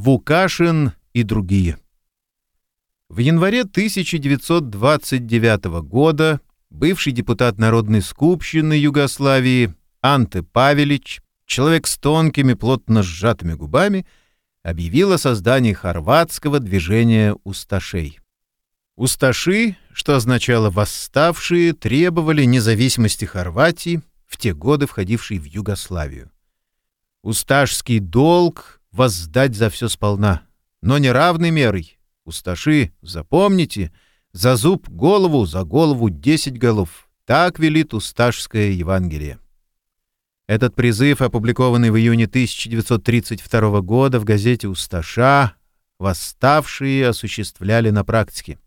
Вукашин и другие. В январе 1929 года бывший депутат Народной скупщины Югославии Анте Павелич, человек с тонкими, плотно сжатыми губами, объявил о создании хорватского движения усташей. Усташи, что означало «восставшие», требовали независимости Хорватии, в те годы входившей в Югославию. Усташский долг — воздать за все сполна, но не равной мерой. Усташи, запомните, за зуб голову, за голову десять голов. Так велит Усташское Евангелие. Этот призыв, опубликованный в июне 1932 года в газете «Усташа», восставшие осуществляли на практике.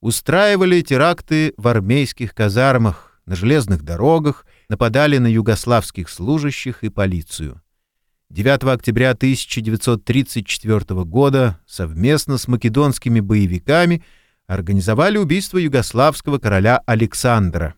Устраивали теракты в армейских казармах, на железных дорогах, нападали на югославских служащих и полицию. 9 октября 1934 года совместно с македонскими боевиками организовали убийство югославского короля Александра.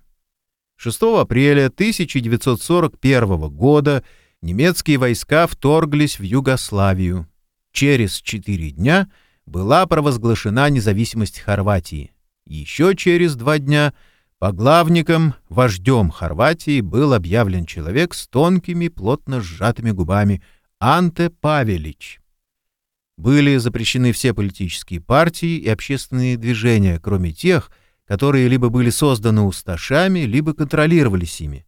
6 апреля 1941 года немецкие войска вторглись в Югославию. Через четыре дня была провозглашена независимость Хорватии. Еще через два дня – по главникам, вождем Хорватии был объявлен человек с тонкими, плотно сжатыми губами Анте Павелич. Были запрещены все политические партии и общественные движения, кроме тех, которые либо были созданы усташами, либо контролировались ими.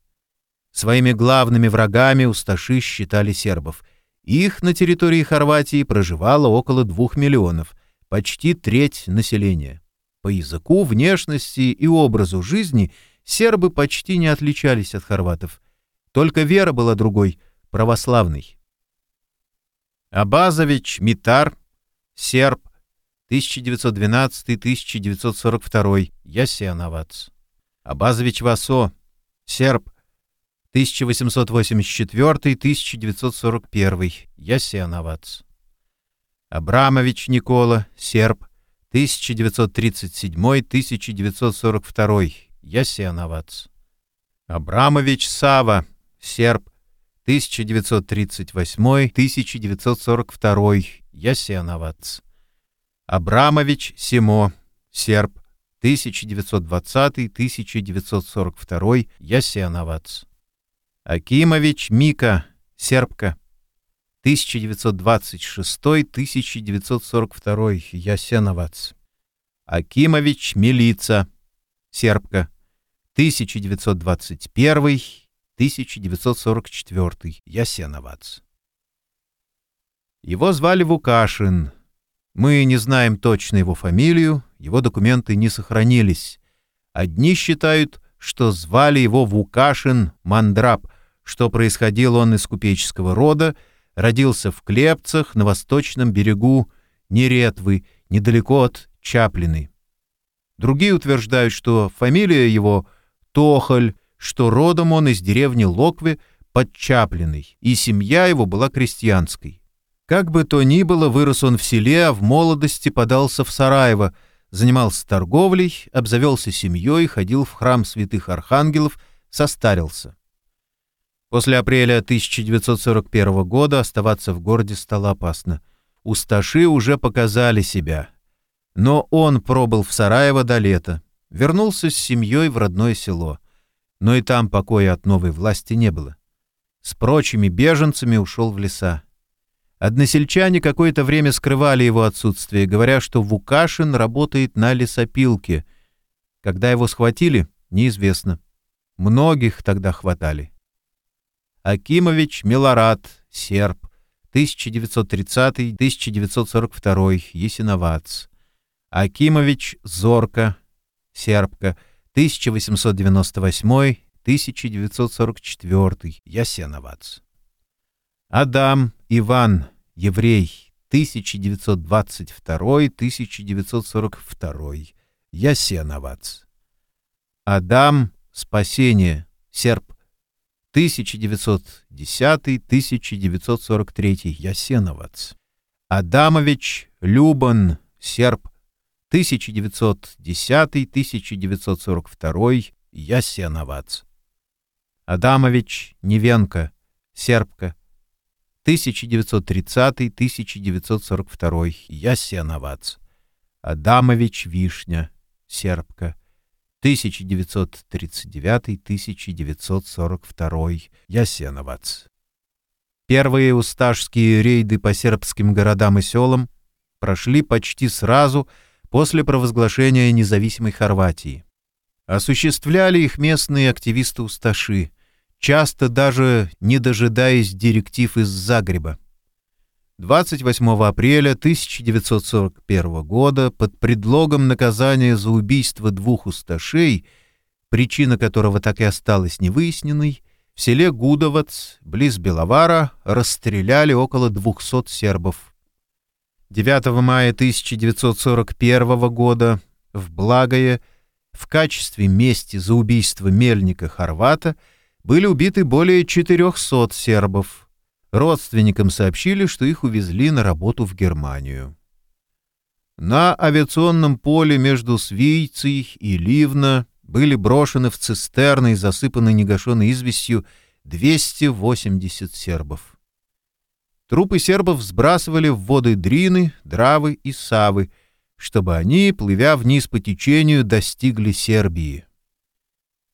Своими главными врагами усташи считали сербов. Их на территории Хорватии проживало около двух миллионов, почти треть населения. По языку, внешности и образу жизни сербы почти не отличались от хорватов. Только вера была другой, православной. Абазович Митар, серб, 1912-1942, Ясиановац. Абазович Васо, серб, 1884-1941, Ясиановац. Абрамович Никола, серб, 1937-1942. Ясеновац. Абрамович Сава, серб. 1938-1942. Ясеновац. Абрамович Симо, серб. 1920-1942. Ясеновац. Акимович Мика, сербка. 1926-1942, Ясеновац. Акимович Милица, сербка. 1921-1944, Ясеновац. Его звали Вукашин. Мы не знаем точно его фамилию, его документы не сохранились. Одни считают, что звали его Вукашин Мандраб, что происходил он из купеческого рода, родился в Клепцах на восточном берегу Неретвы, недалеко от Чаплины. Другие утверждают, что фамилия его Тохоль, что родом он из деревни Локве под Чаплиной, и семья его была крестьянской. Как бы то ни было, вырос он в селе, а в молодости подался в Сараево, занимался торговлей, обзавелся семьей, ходил в храм святых архангелов, состарился. После апреля 1941 года оставаться в городе стало опасно. Усташи уже показали себя. Но он пробыл в Сараево до лета, вернулся с семьей в родное село. Но и там покоя от новой власти не было. С прочими беженцами ушел в леса. Односельчане какое-то время скрывали его отсутствие, говоря, что Вукашин работает на лесопилке. Когда его схватили, неизвестно. Многих тогда хватали. Акимович Милорад, серб, 1930-1942, Есиновац. Акимович Зорка, сербка, 1898-1944, Ясеновац. Адам Иван, еврей, 1922-1942, Ясеновац. Адам Спасение, серб, 1910-1943, Ясеновац. Адамович Любан, серб, 1910-1942, Ясеновац. Адамович Невенко, сербка, 1930-1942 Ясеновац. Адамович Вишня, Сербка, 1939-1942 Ясеновац. Первые усташские рейды по сербским городам и селам прошли почти сразу после провозглашения независимой Хорватии. Осуществляли их местные активисты-усташи, часто даже не дожидаясь директив из Загреба. 28 апреля 1941 года под предлогом наказания за убийство двух усташей, причина которого так и осталась невыясненной, в селе Гудовац, близ Беловара, расстреляли около 200 сербов. 9 мая 1941 года в Благое в качестве мести за убийство мельника Хорвата были убиты более 400 сербов. Родственникам сообщили, что их увезли на работу в Германию. На авиационном поле между Свийцей и Ливно были брошены в цистерны и засыпаны негашенной известью 280 сербов. Трупы сербов сбрасывали в воды Дрины, Дравы и Савы, чтобы они, плывя вниз по течению, достигли Сербии.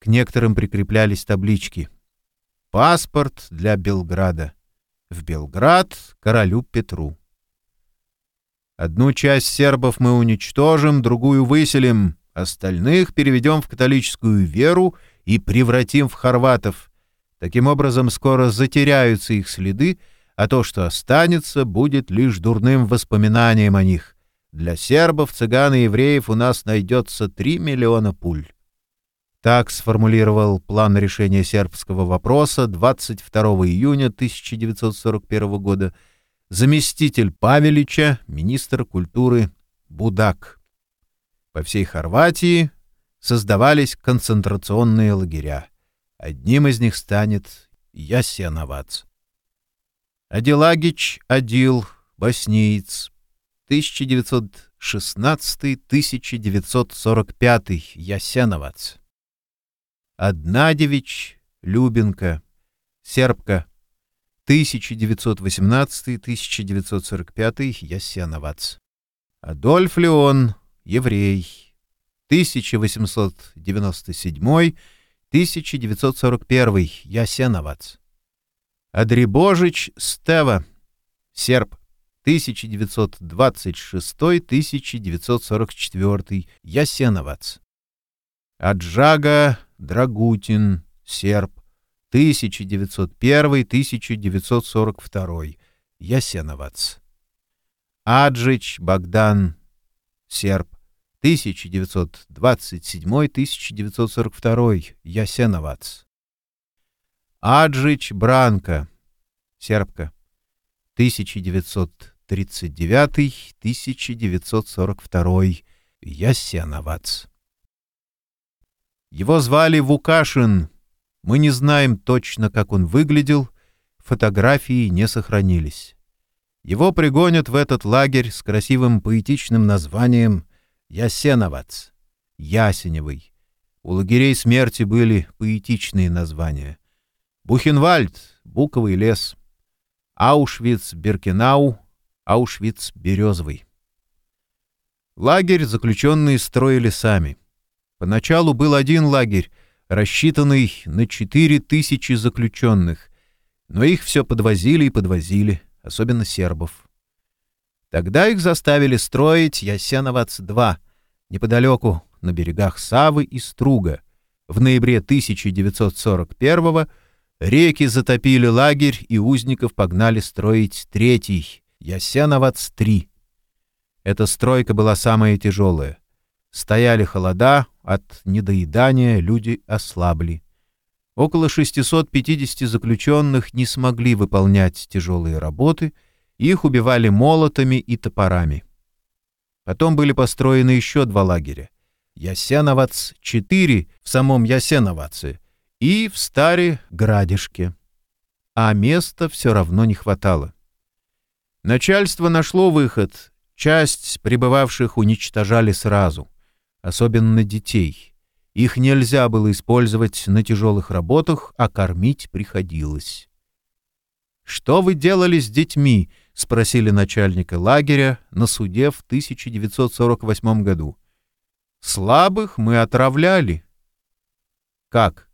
К некоторым прикреплялись таблички «Паспорт для Белграда» в Белград королю Петру. Одну часть сербов мы уничтожим, другую выселим, остальных переведем в католическую веру и превратим в хорватов. Таким образом, скоро затеряются их следы, а то, что останется, будет лишь дурным воспоминанием о них. Для сербов, цыган и евреев у нас найдется три миллиона пуль. Так сформулировал план решения сербского вопроса 22 июня 1941 года заместитель Павелича, министр культуры Будак. По всей Хорватии создавались концентрационные лагеря. Одним из них станет Ясеновац. Адилагич Адил, боснеец, 1916-1945, Ясеновац. Однадевич Любенко, сербка, 1918-1945, Ясеновац. Адольф Леон, еврей, 1897-1941, Ясеновац. Адрибожич Стева, серб, 1926-1944, Ясеновац. Аджага Драгутин, серб, 1901-1942, Ясеновац. Аджич Богдан, серб, 1927-1942, Ясеновац. Аджич Бранка, сербка, 1939-1942, Ясеновац. Его звали Вукашин. Мы не знаем точно, как он выглядел, фотографии не сохранились. Его пригонят в этот лагерь с красивым поэтичным названием Ясеновац, Ясеневый. У лагерей смерти были поэтичные названия. Бухенвальд, Буковый лес, Аушвиц-Беркенау, Аушвиц-Березовый. Лагерь заключенные строили сами. Поначалу был один лагерь, рассчитанный на четыре тысячи заключенных, но их все подвозили и подвозили, особенно сербов. Тогда их заставили строить Ясеновац-2, неподалеку, на берегах Савы и Струга. В ноябре 1941 реки затопили лагерь, и узников погнали строить третий, Ясеновац-3. Эта стройка была самая тяжелая. Стояли холода, от недоедания люди ослабли. Около 650 заключенных не смогли выполнять тяжелые работы, их убивали молотами и топорами. Потом были построены еще два лагеря. Ясеновац-4 в самом Ясеноваце и в Старе Градишке. А места все равно не хватало. Начальство нашло выход. Часть прибывавших уничтожали сразу — особенно детей. Их нельзя было использовать на тяжелых работах, а кормить приходилось. «Что вы делали с детьми?» — спросили начальника лагеря на суде в 1948 году. «Слабых мы отравляли». «Как?»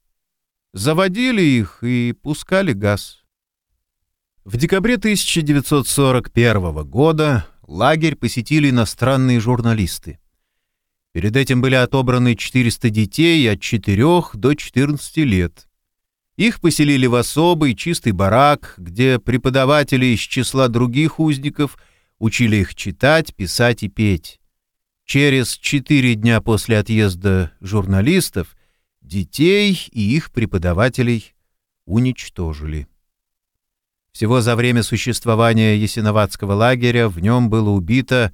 «Заводили их и пускали газ». В декабре 1941 года лагерь посетили иностранные журналисты. Перед этим были отобраны 400 детей от 4 до 14 лет. Их поселили в особый чистый барак, где преподаватели из числа других узников учили их читать, писать и петь. Через четыре дня после отъезда журналистов детей и их преподавателей уничтожили. Всего за время существования Ясиноватского лагеря в нем было убито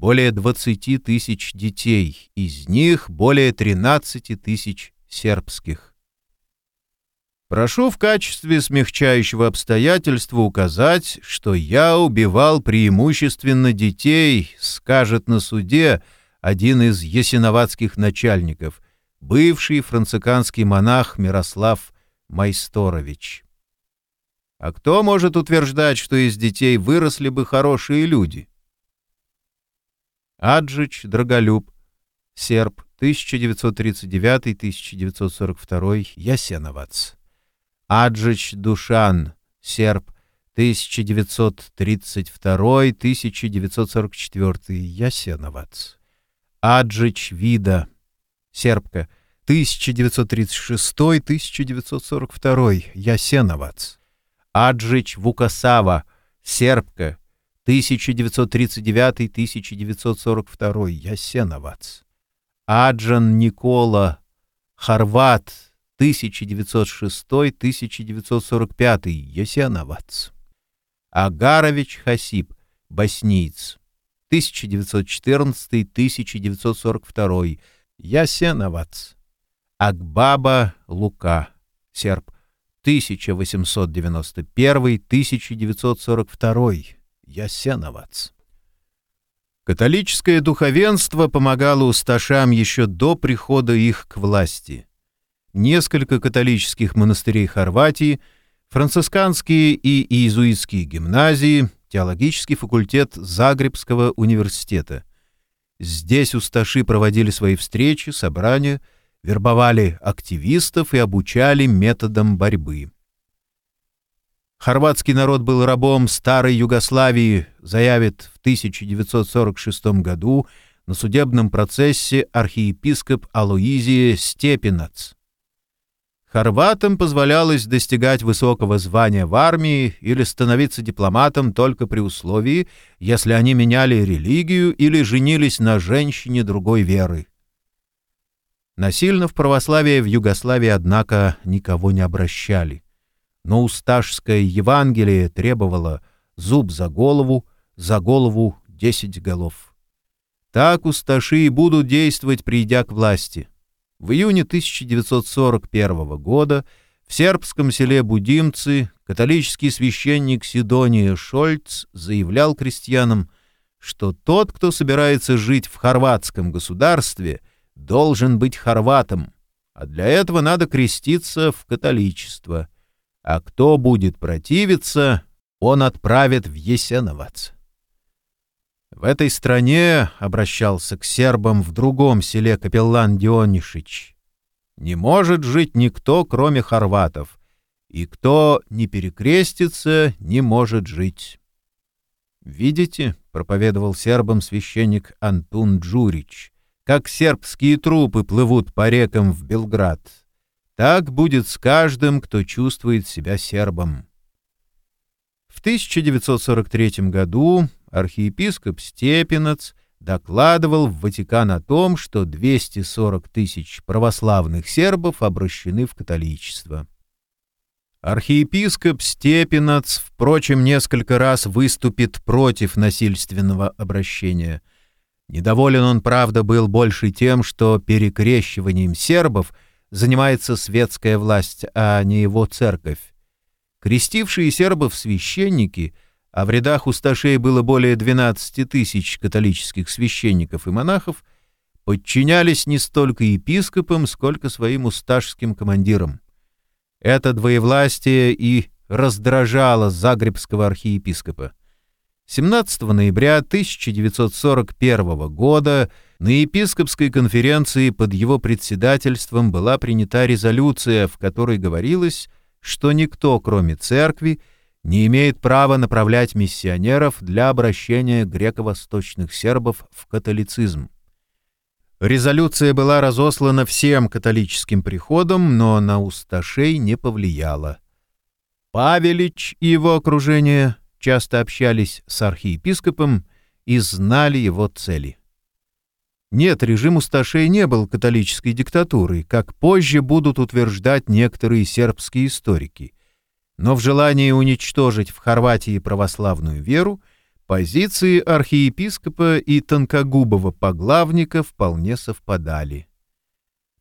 более 20 тысяч детей, из них более 13 тысяч сербских. Прошу в качестве смягчающего обстоятельства указать, что я убивал преимущественно детей, скажет на суде один из ясиноватских начальников, бывший франциканский монах Мирослав Майсторович. А кто может утверждать, что из детей выросли бы хорошие люди? Аджич Драголюб, серб, 1939-1942, Ясеновац. Аджич Душан, серб, 1932-1944, Ясеновац. Аджич Вида, сербка, 1936-1942, Ясеновац. Аджич Вукасава, сербка, 1939-1942, Ясеновац. Аджан Никола, хорват, 1906-1945, Ясиановац. Агарович Хасиб, боснийц, 1914-1942, Ясеновац. Акбаба Лука, серб, 1891-1942, Ясеновац. Католическое духовенство помогало усташам еще до прихода их к власти – несколько католических монастырей Хорватии, францисканские и иезуитские гимназии, теологический факультет Загребского университета. Здесь усташи проводили свои встречи, собрания, вербовали активистов и обучали методам борьбы. Хорватский народ был рабом старой Югославии, заявит в 1946 году на судебном процессе архиепископ Алоизия Степинац. Хорватам позволялось достигать высокого звания в армии или становиться дипломатом только при условии, если они меняли религию или женились на женщине другой веры. Насильно в православие в Югославии, однако, никого не обращали. Но Усташское Евангелие требовало зуб за голову, за голову десять голов. Так усташи и будут действовать, придя к власти. В июне 1941 года в сербском селе Будимцы католический священник Сидония Шольц заявлял крестьянам, что тот, кто собирается жить в хорватском государстве, должен быть хорватом, а для этого надо креститься в католичество, а кто будет противиться, он отправит в Есеновац. В этой стране обращался к сербам в другом селе капеллан Дионишич. Не может жить никто, кроме хорватов, и кто не перекрестится, не может жить. «Видите», — проповедовал сербам священник Антун Джурич, «как сербские трупы плывут по рекам в Белград. Так будет с каждым, кто чувствует себя сербом». В 1943 году архиепископ Степенац докладывал в Ватикан о том, что 240 тысяч православных сербов обращены в католичество. Архиепископ Степенац, впрочем, несколько раз выступит против насильственного обращения. Недоволен он, правда, был больше тем, что перекрещиванием сербов занимается светская власть, а не его церковь. Крестившие сербов священники — а в рядах усташей было более 12 тысяч католических священников и монахов, подчинялись не столько епископам, сколько своим усташским командирам. Это двоевластие и раздражало загребского архиепископа. 17 ноября 1941 года на епископской конференции под его председательством была принята резолюция, в которой говорилось, что никто, кроме церкви, не имеет права направлять миссионеров для обращения греко-восточных сербов в католицизм. Резолюция была разослана всем католическим приходам, но на усташей не повлияла. Павелич и его окружение часто общались с архиепископом и знали его цели. Нет, режим усташей не был католической диктатурой, как позже будут утверждать некоторые сербские историки. Но в желании уничтожить в Хорватии православную веру позиции архиепископа и тонкогубого поглавника вполне совпадали.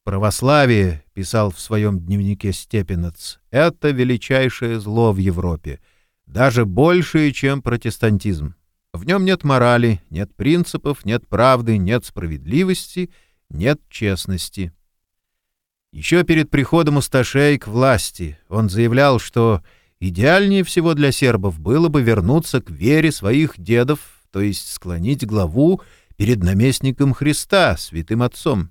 «Православие», — писал в своем дневнике Степенец, — «это величайшее зло в Европе, даже большее, чем протестантизм. В нем нет морали, нет принципов, нет правды, нет справедливости, нет честности». Еще перед приходом Усташей к власти он заявлял, что идеальнее всего для сербов было бы вернуться к вере своих дедов, то есть склонить главу перед наместником Христа, святым отцом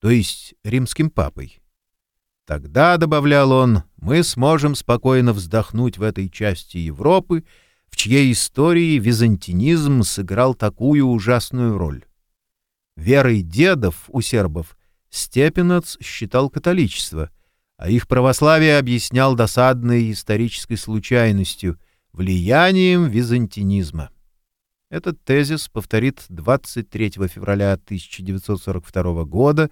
то есть римским папой. Тогда, добавлял он, мы сможем спокойно вздохнуть в этой части Европы, в чьей истории византинизм сыграл такую ужасную роль. Верой дедов у сербов Степенец считал католичество, а их православие объяснял досадной исторической случайностью, влиянием византинизма. Этот тезис повторит 23 февраля 1942 года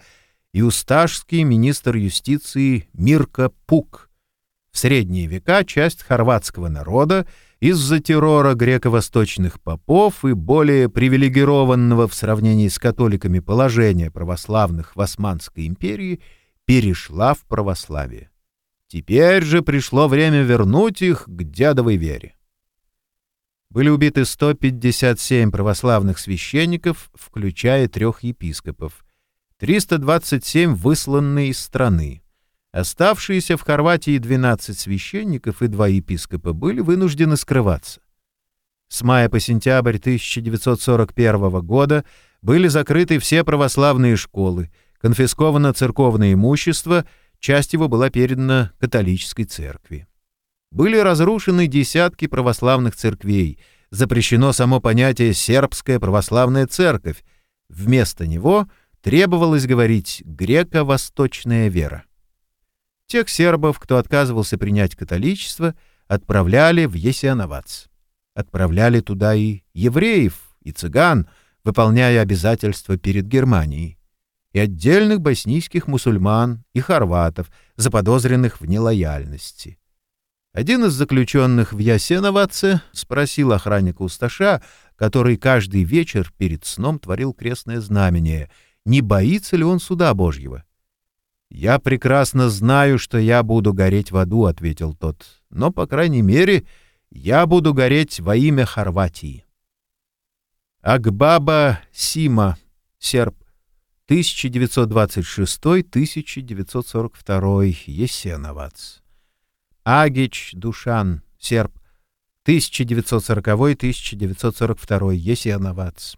и усташский министр юстиции Мирка Пук. В средние века часть хорватского народа из-за террора греко-восточных попов и более привилегированного в сравнении с католиками положения православных в Османской империи перешла в православие. Теперь же пришло время вернуть их к дядовой вере были убиты 157 православных священников, включая трех епископов, 327 высланные из страны. Оставшиеся в Хорватии 12 священников и два епископа были вынуждены скрываться. С мая по сентябрь 1941 года были закрыты все православные школы, конфисковано церковное имущество, часть его была передана католической церкви. Были разрушены десятки православных церквей, запрещено само понятие «сербская православная церковь», вместо него требовалось говорить «греко-восточная вера». Тех сербов, кто отказывался принять католичество, отправляли в Есиановац. Отправляли туда и евреев, и цыган, выполняя обязательства перед Германией, и отдельных боснийских мусульман и хорватов, заподозренных в нелояльности. Один из заключенных в Ясеноваце спросил охранника Усташа, который каждый вечер перед сном творил крестное знамение, не боится ли он суда Божьего. «Я прекрасно знаю, что я буду гореть в аду», — ответил тот, «но, по крайней мере, я буду гореть во имя Хорватии». Акбаба Сима, серб, 1926-1942, Есеновац. Агич Душан, серб, 1940-1942, Есеновац.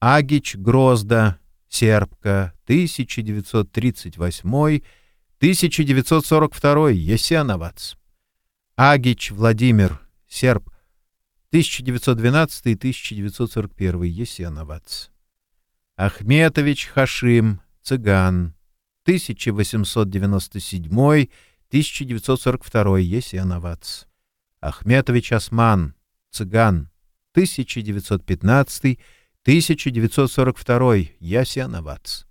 Агич Грозда, сербка, 1938-1942, Есеновац. Агич Владимир, серб, 1912-1941, Есеновац. Ахметович Хашим, цыган, 1897 1942 Есеновац. Ахметович Осман, цыган, 1915-1942 Ясеновац.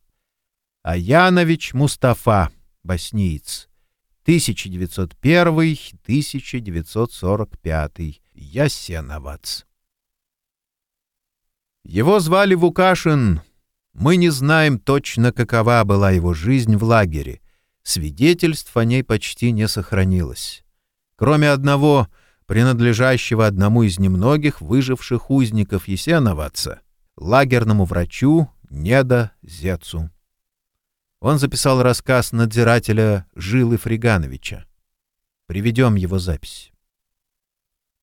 Аянович Мустафа, босниец, 1901-1945 Ясеновац. Его звали Вукашин. Мы не знаем точно, какова была его жизнь в лагере. Свидетельств о ней почти не сохранилось. Кроме одного, принадлежащего одному из немногих выживших узников Есеноваца, лагерному врачу Неда Зецу. Он записал рассказ надзирателя Жилы Фригановича. Приведем его запись.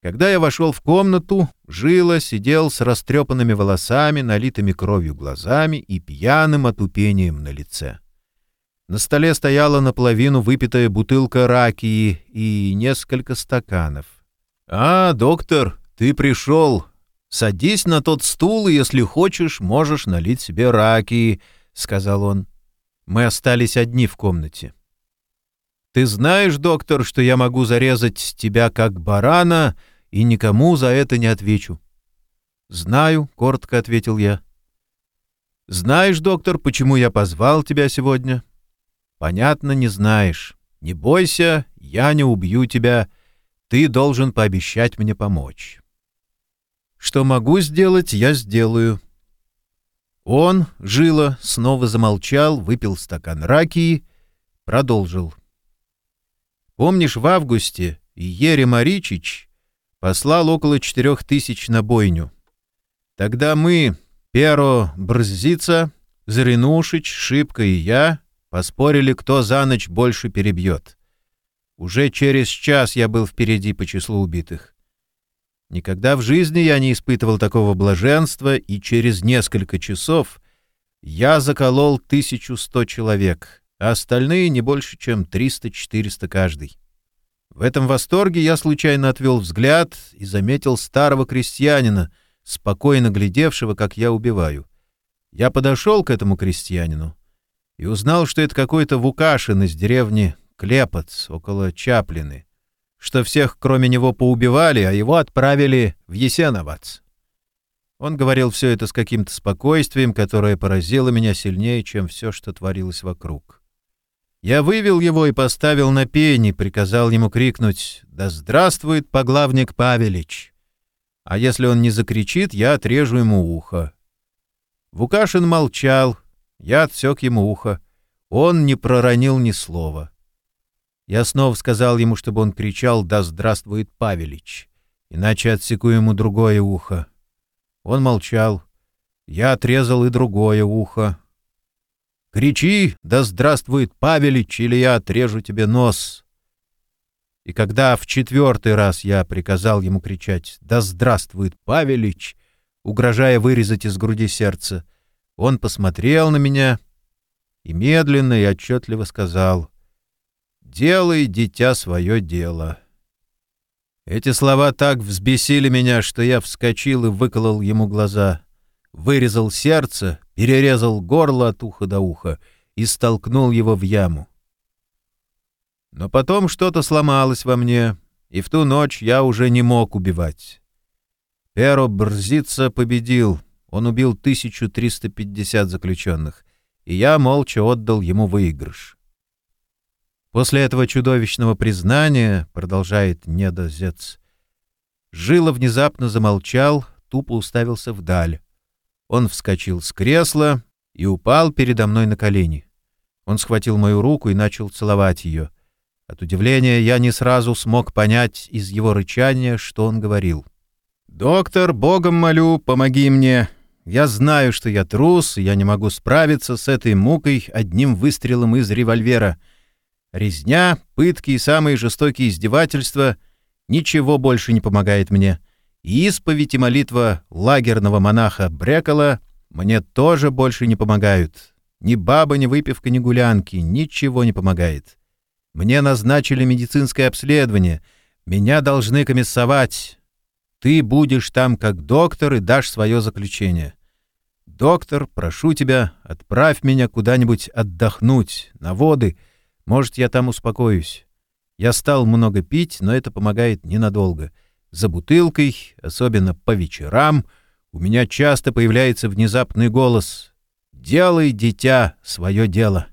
Когда я вошел в комнату, Жила сидел с растрепанными волосами, налитыми кровью глазами и пьяным отупением на лице. На столе стояла наполовину выпитая бутылка ракии и несколько стаканов. «А, доктор, ты пришел. Садись на тот стул, и, если хочешь, можешь налить себе ракии», — сказал он. Мы остались одни в комнате. «Ты знаешь, доктор, что я могу зарезать тебя как барана, и никому за это не отвечу». «Знаю», — коротко ответил я. «Знаешь, доктор, почему я позвал тебя сегодня?» «Понятно, не знаешь. Не бойся, я не убью тебя. Ты должен пообещать мне помочь». «Что могу сделать, я сделаю». Он, Жила, снова замолчал, выпил стакан ракии, продолжил. «Помнишь, в августе Ере Маричич послал около четырех тысяч на бойню. Тогда мы, Перо Брзица, Заринушич, Шибка и я, поспорили, кто за ночь больше перебьет. Уже через час я был впереди по числу убитых. Никогда в жизни я не испытывал такого блаженства, и через несколько часов я заколол 1100 человек, а остальные не больше, чем 300-400 каждый. В этом восторге я случайно отвел взгляд и заметил старого крестьянина, спокойно глядевшего, как я убиваю. Я подошел к этому крестьянину и узнал, что это какой-то Вукашин из деревни Клепоц, около Чаплины что всех, кроме него, поубивали, а его отправили в Есеновац. Он говорил все это с каким-то спокойствием, которое поразило меня сильнее, чем все, что творилось вокруг. Я вывел его и поставил на пени, приказал ему крикнуть «Да здравствует поглавник Павелич!» А если он не закричит, я отрежу ему ухо. Вукашин молчал, я отсек ему ухо. Он не проронил ни слова. Я снова сказал ему, чтобы он кричал «Да здравствует Павелич!» Иначе отсеку ему другое ухо. Он молчал. Я отрезал и другое ухо. «Кричи, да здравствует Павелич, или я отрежу тебе нос!» И когда в четвертый раз я приказал ему кричать «Да здравствует Павелич!», угрожая вырезать из груди сердце, он посмотрел на меня и медленно и отчетливо сказал «Делай, дитя, свое дело». Эти слова так взбесили меня, что я вскочил и выколол ему глаза, вырезал сердце, перерезал горло от уха до уха и столкнул его в яму. Но потом что-то сломалось во мне, и в ту ночь я уже не мог убивать. Перо Брзица победил, он убил 1350 заключенных, и я молча отдал ему выигрыш. После этого чудовищного признания, продолжает Недозец, Жила внезапно замолчал, тупо уставился вдаль. Он вскочил с кресла и упал передо мной на колени. Он схватил мою руку и начал целовать ее. От удивления я не сразу смог понять из его рычания, что он говорил. «Доктор, богом молю, помоги мне. Я знаю, что я трус, и я не могу справиться с этой мукой одним выстрелом из револьвера. Резня, пытки и самые жестокие издевательства — ничего больше не помогает мне. И исповедь и молитва лагерного монаха Брекола мне тоже больше не помогают. Ни баба, ни выпивка, ни гулянки, ничего не помогает. Мне назначили медицинское обследование, меня должны комиссовать. Ты будешь там как доктор и дашь свое заключение. Доктор, прошу тебя, отправь меня куда-нибудь отдохнуть, на воды — может, я там успокоюсь. Я стал много пить, но это помогает ненадолго. За бутылкой, особенно по вечерам, у меня часто появляется внезапный голос «Делай, дитя, свое дело».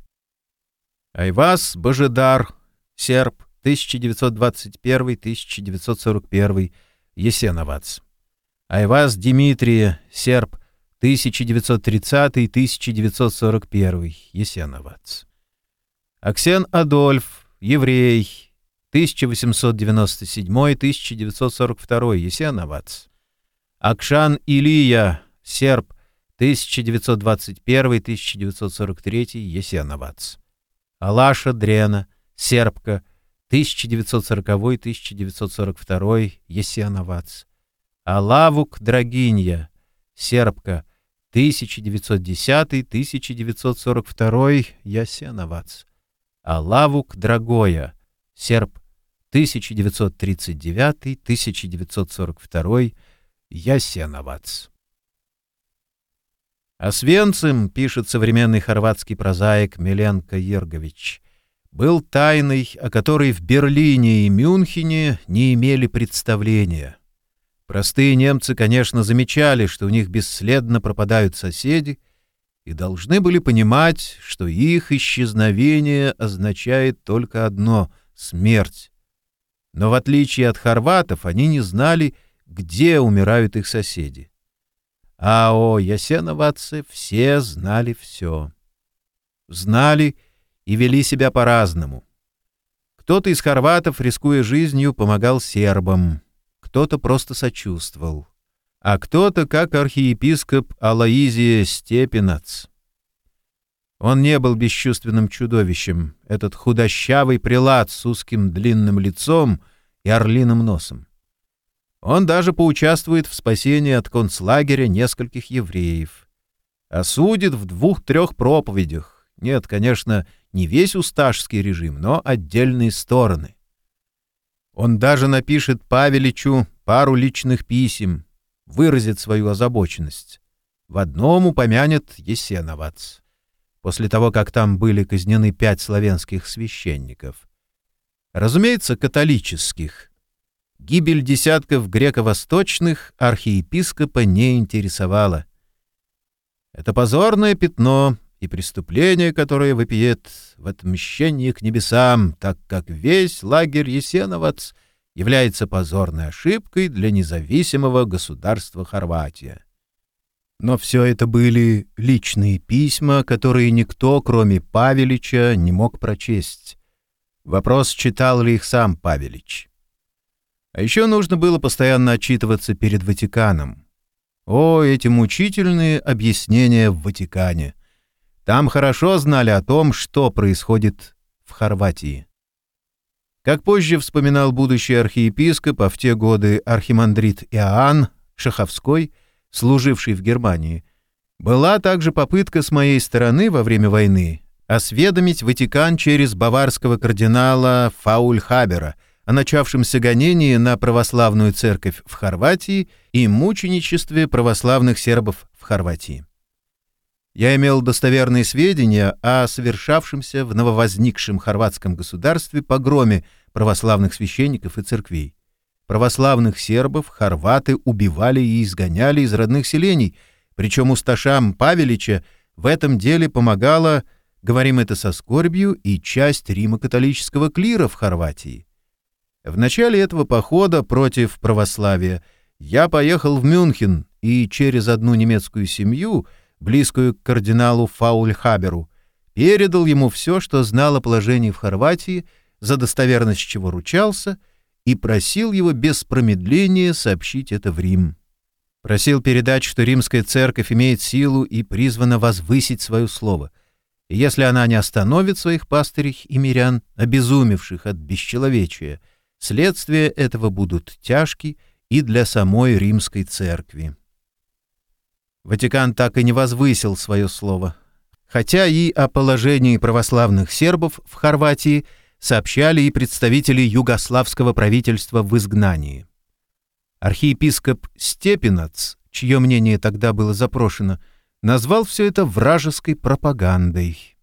Айвас Божедар, серб, 1921-1941, Есеновац. Айвас Дмитрия, серб, 1930-1941, Есеновац. Аксен Адольф, еврей, 1897-1942, Есеновац. Акшан Илия, серб, 1921-1943, Есеновац. Алаша Дрена, сербка, 1940-1942 Есеновац. Алавук Драгинья, сербка, 1910-1942 Ясеновац. Алавук Драгоя, серб, 1939-1942 Ясеновац. Освенцим, пишет современный хорватский прозаик Миленко Ергович, был тайной, о которой в Берлине и Мюнхене не имели представления. Простые немцы, конечно, замечали, что у них бесследно пропадают соседи, и должны были понимать, что их исчезновение означает только одно — смерть. Но в отличие от хорватов, они не знали, где умирают их соседи. А о Ясеноватце все знали все. Знали и вели себя по-разному. Кто-то из хорватов, рискуя жизнью, помогал сербам, кто-то просто сочувствовал, а кто-то, как архиепископ Алаизия Степенац. Он не был бесчувственным чудовищем, этот худощавый прилад с узким длинным лицом и орлиным носом. Он даже поучаствует в спасении от концлагеря нескольких евреев. Осудит в двух-трех проповедях. Нет, конечно, не весь усташский режим, но отдельные стороны. Он даже напишет Павеличу пару личных писем, выразит свою озабоченность. В одном упомянет Есеновац, после того, как там были казнены пять славянских священников. Разумеется, католических, Гибель десятков греко-восточных архиепископа не интересовала. Это позорное пятно и преступление, которое выпьет в отмщении к небесам, так как весь лагерь Есеновац является позорной ошибкой для независимого государства Хорватия. Но все это были личные письма, которые никто, кроме Павелича, не мог прочесть. Вопрос, читал ли их сам Павелич. А еще нужно было постоянно отчитываться перед Ватиканом. О, эти мучительные объяснения в Ватикане. Там хорошо знали о том, что происходит в Хорватии. Как позже вспоминал будущий архиепископ, а в те годы архимандрит Иоанн Шаховской, служивший в Германии, была также попытка с моей стороны во время войны осведомить Ватикан через баварского кардинала Фаульхабера — о начавшемся гонении на православную церковь в Хорватии и мученичестве православных сербов в Хорватии. Я имел достоверные сведения о совершавшемся в нововозникшем хорватском государстве погроме православных священников и церквей. Православных сербов хорваты убивали и изгоняли из родных селений, причем усташам Павелича в этом деле помогала, говорим это со скорбью, и часть римо-католического клира в Хорватии. В начале этого похода против православия я поехал в Мюнхен и через одну немецкую семью, близкую к кардиналу Фаульхаберу, передал ему все, что знал о положении в Хорватии, за достоверность чего ручался, и просил его без промедления сообщить это в Рим. Просил передать, что римская церковь имеет силу и призвана возвысить свое слово. И если она не остановит своих пастырей и мирян, обезумевших от бесчеловечия, — Следствия этого будут тяжки и для самой римской церкви. Ватикан так и не возвысил свое слово, хотя и о положении православных сербов в Хорватии сообщали и представители югославского правительства в изгнании. Архиепископ Степенац, чье мнение тогда было запрошено, назвал все это вражеской пропагандой.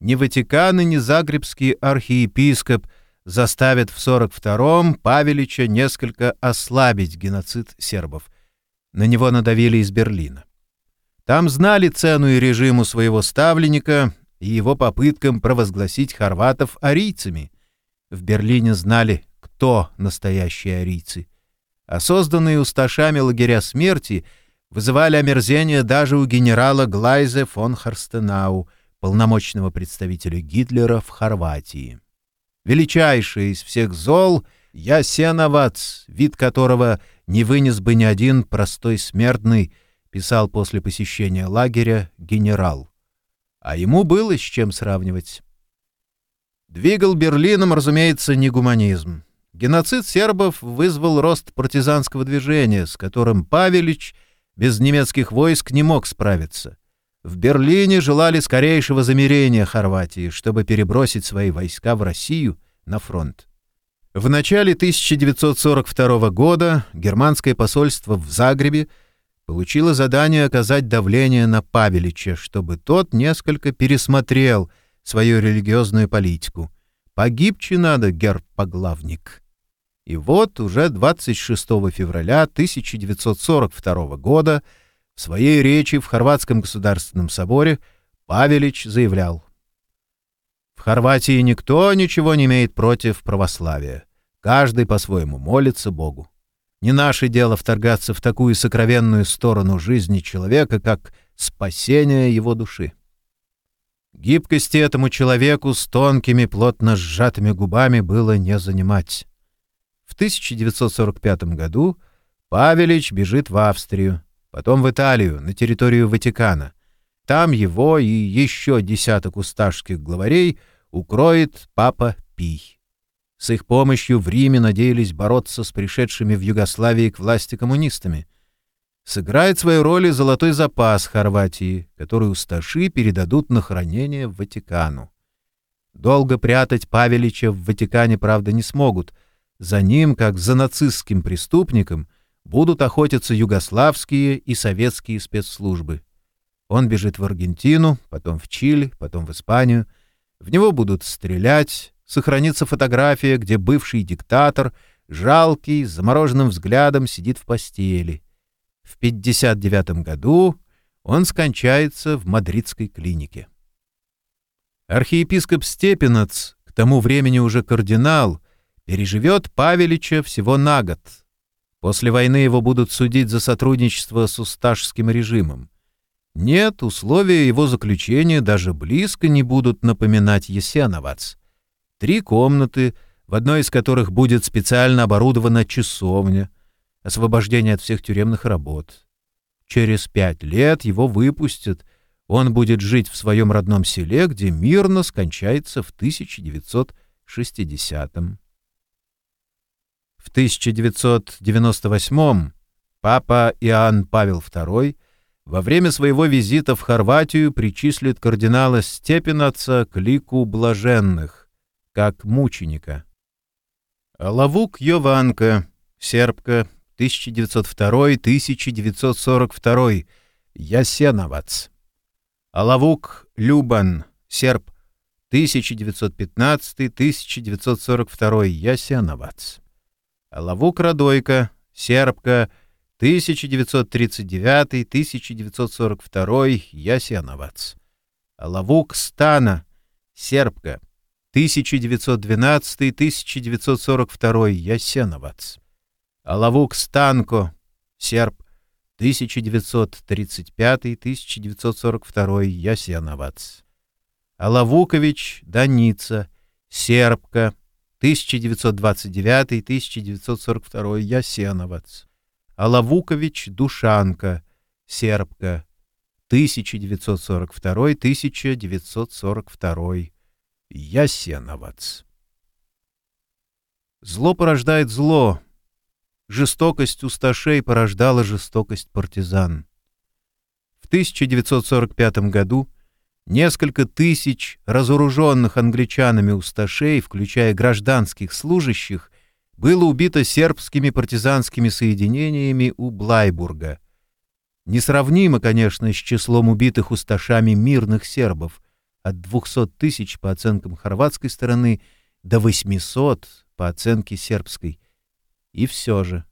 Ни Ватикан и ни Загребский архиепископ – заставит в 42-м Павелича несколько ослабить геноцид сербов. На него надавили из Берлина. Там знали цену и режиму своего ставленника и его попыткам провозгласить хорватов арийцами. В Берлине знали, кто настоящие арийцы. А созданные усташами лагеря смерти вызывали омерзение даже у генерала Глайзе фон Харстенау, полномочного представителя Гитлера в Хорватии величайшее из всех зол — Ясеновац, вид которого не вынес бы ни один простой смертный, писал после посещения лагеря генерал. А ему было с чем сравнивать. Двигал Берлином, разумеется, не гуманизм. Геноцид сербов вызвал рост партизанского движения, с которым Павелич без немецких войск не мог справиться. В Берлине желали скорейшего замирения Хорватии, чтобы перебросить свои войска в Россию на фронт. В начале 1942 года германское посольство в Загребе получило задание оказать давление на Павелича, чтобы тот несколько пересмотрел свою религиозную политику. Погибче надо, герб-поглавник. И вот уже 26 февраля 1942 года в своей речи в Хорватском государственном соборе Павелич заявлял «В Хорватии никто ничего не имеет против православия. Каждый по-своему молится Богу. Не наше дело вторгаться в такую сокровенную сторону жизни человека, как спасение его души. Гибкости этому человеку с тонкими, плотно сжатыми губами было не занимать. В 1945 году Павелич бежит в Австрию, потом в Италию, на территорию Ватикана. Там его и еще десяток усташских главарей укроет папа Пий. С их помощью в Риме надеялись бороться с пришедшими в Югославии к власти коммунистами. Сыграет свою роль и золотой запас Хорватии, который усташи передадут на хранение в Ватикану. Долго прятать Павелича в Ватикане, правда, не смогут — за ним, как за нацистским преступником, будут охотиться югославские и советские спецслужбы. Он бежит в Аргентину, потом в Чили, потом в Испанию. В него будут стрелять, сохранится фотография, где бывший диктатор, жалкий, с замороженным взглядом, сидит в постели. В 59 году он скончается в мадридской клинике. Архиепископ Степенац, к тому времени уже кардинал, переживет Павелича всего на год. После войны его будут судить за сотрудничество с усташским режимом. Нет, условия его заключения даже близко не будут напоминать Есеновац. Три комнаты, в одной из которых будет специально оборудована часовня, освобождение от всех тюремных работ. Через пять лет его выпустят, он будет жить в своем родном селе, где мирно скончается в 1960 -м. В 1998 папа Иоанн Павел II во время своего визита в Хорватию причислит кардинала Степенаца к лику блаженных, как мученика. Лавук Йованка, сербка, 1902-1942, Ясеновац. Алавук Любан, серб, 1915-1942, Ясеновац. Лавук Радойко, Сербка, 1939-1942, Ясеновац. Лавук Стана, Сербка, 1912-1942, Ясеновац. Лавук Станко, Серб, 1935-1942, Ясеновац. Алавукович Даница, Сербка, 1929-1942 Ясеновац. Алавукович Душанка, сербка. 1942-1942 Ясеновац. Зло порождает зло. Жестокость усташей порождала жестокость партизан. В 1945 году Несколько тысяч разоруженных англичанами усташей, включая гражданских служащих, было убито сербскими партизанскими соединениями у Блайбурга. Несравнимо, конечно, с числом убитых усташами мирных сербов, от 200 тысяч по оценкам хорватской стороны до 800 по оценке сербской. И все же.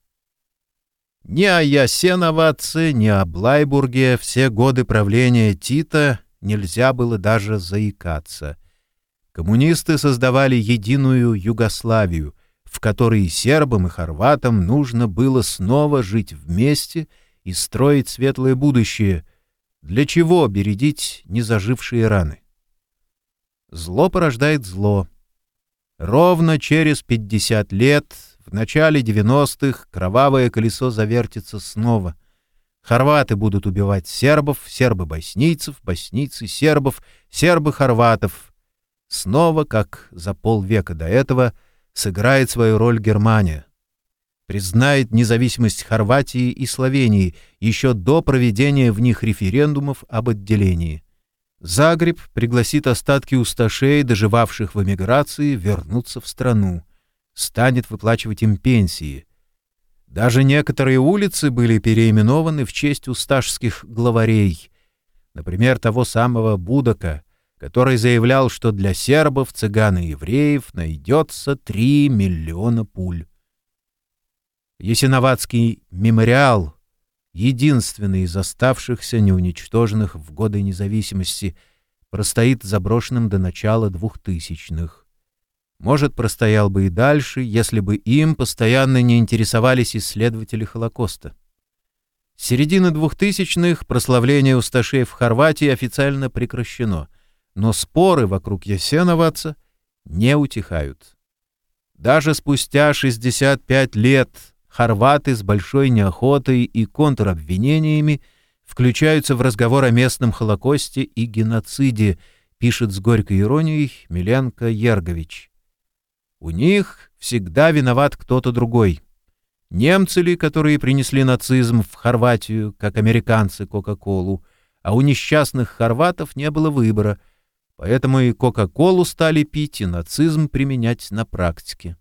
Ни о Ясеноваце, ни о Блайбурге все годы правления Тита нельзя было даже заикаться. Коммунисты создавали единую Югославию, в которой сербам, и хорватам нужно было снова жить вместе и строить светлое будущее. Для чего бередить незажившие раны? Зло порождает зло. Ровно через 50 лет, в начале 90-х, кровавое колесо завертится снова — Хорваты будут убивать сербов, сербы-боснийцев, боснийцы сербов, сербы-хорватов. снова, как за полвека до этого, сыграет свою роль Германия. Признает независимость Хорватии и Словении еще до проведения в них референдумов об отделении. Загреб пригласит остатки усташей, доживавших в эмиграции, вернуться в страну. Станет выплачивать им пенсии. Даже некоторые улицы были переименованы в честь усташских главарей. Например, того самого Будака — который заявлял, что для сербов, цыган и евреев найдется 3 миллиона пуль. Ясиноватский мемориал, единственный из оставшихся неуничтоженных в годы независимости, простоит заброшенным до начала двухтысячных. Может, простоял бы и дальше, если бы им постоянно не интересовались исследователи Холокоста. С середины двухтысячных прославление усташей в Хорватии официально прекращено — но споры вокруг Ясеноваца не утихают. Даже спустя 65 лет хорваты с большой неохотой и контробвинениями включаются в разговор о местном Холокосте и геноциде, пишет с горькой иронией Миленко Ергович. У них всегда виноват кто-то другой. Немцы ли, которые принесли нацизм в Хорватию, как американцы Кока-Колу, а у несчастных хорватов не было выбора — Поэтому и Кока-Колу стали пить, и нацизм применять на практике.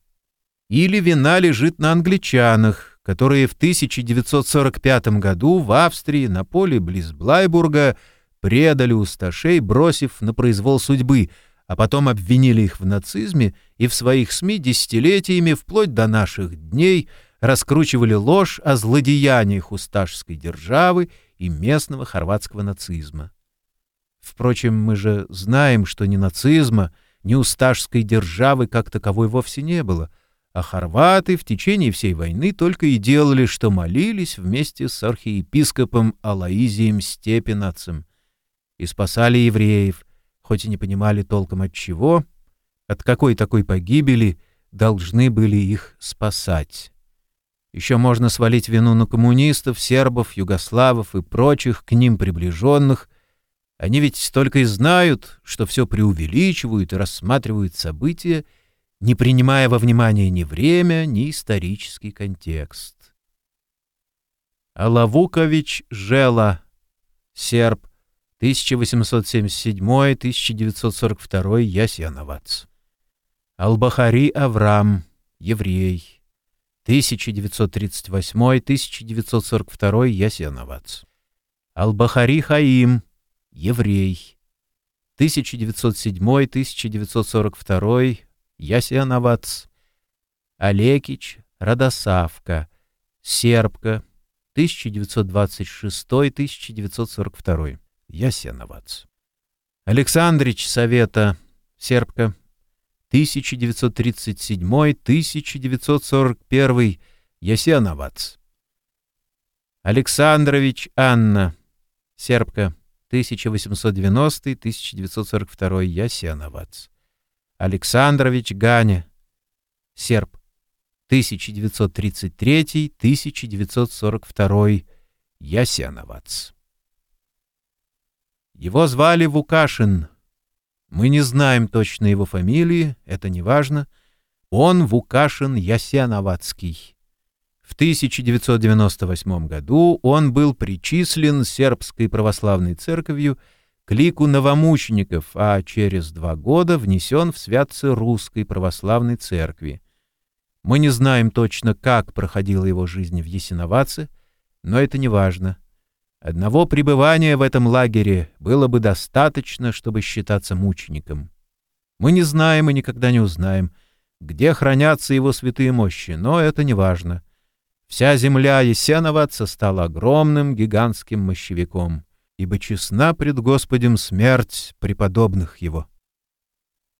Или вина лежит на англичанах, которые в 1945 году в Австрии на поле близ Блайбурга предали усташей, бросив на произвол судьбы, а потом обвинили их в нацизме и в своих СМИ десятилетиями вплоть до наших дней раскручивали ложь о злодеяниях усташской державы и местного хорватского нацизма. Впрочем, мы же знаем, что ни нацизма, ни усташской державы как таковой вовсе не было, а хорваты в течение всей войны только и делали, что молились вместе с архиепископом Алаизием Степенацем и спасали евреев, хоть и не понимали толком от чего, от какой такой погибели должны были их спасать. Еще можно свалить вину на коммунистов, сербов, югославов и прочих к ним приближенных, они ведь только и знают, что все преувеличивают и рассматривают события, не принимая во внимание ни время, ни исторический контекст. Алавукович Жела, серб, 1877-1942, Ясьяновац. Албахари Авраам, еврей, 1938-1942, Ясьяновац. Албахари Хаим, еврей. 1907-1942, Ясиановац. Олекич, Радосавка, Сербка, 1926-1942, Ясеновац. Александрич Совета, Сербка, 1937-1941, Ясеновац. Александрович Анна, Сербка, 1890-1942 Ясеновац. Александрович Ганя, серб, 1933-1942 Ясеновац. Его звали Вукашин. Мы не знаем точно его фамилии, это не важно. Он Вукашин Ясеновацкий. В 1998 году он был причислен сербской православной церковью к лику новомучеников, а через два года внесен в святцы русской православной церкви. Мы не знаем точно, как проходила его жизнь в Ясиноваце, но это не важно. Одного пребывания в этом лагере было бы достаточно, чтобы считаться мучеником. Мы не знаем и никогда не узнаем, где хранятся его святые мощи, но это не важно. Вся земля Есеноваца стала огромным гигантским мощевиком, ибо честна пред Господем смерть преподобных его.